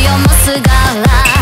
強もすがら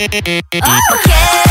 Okay.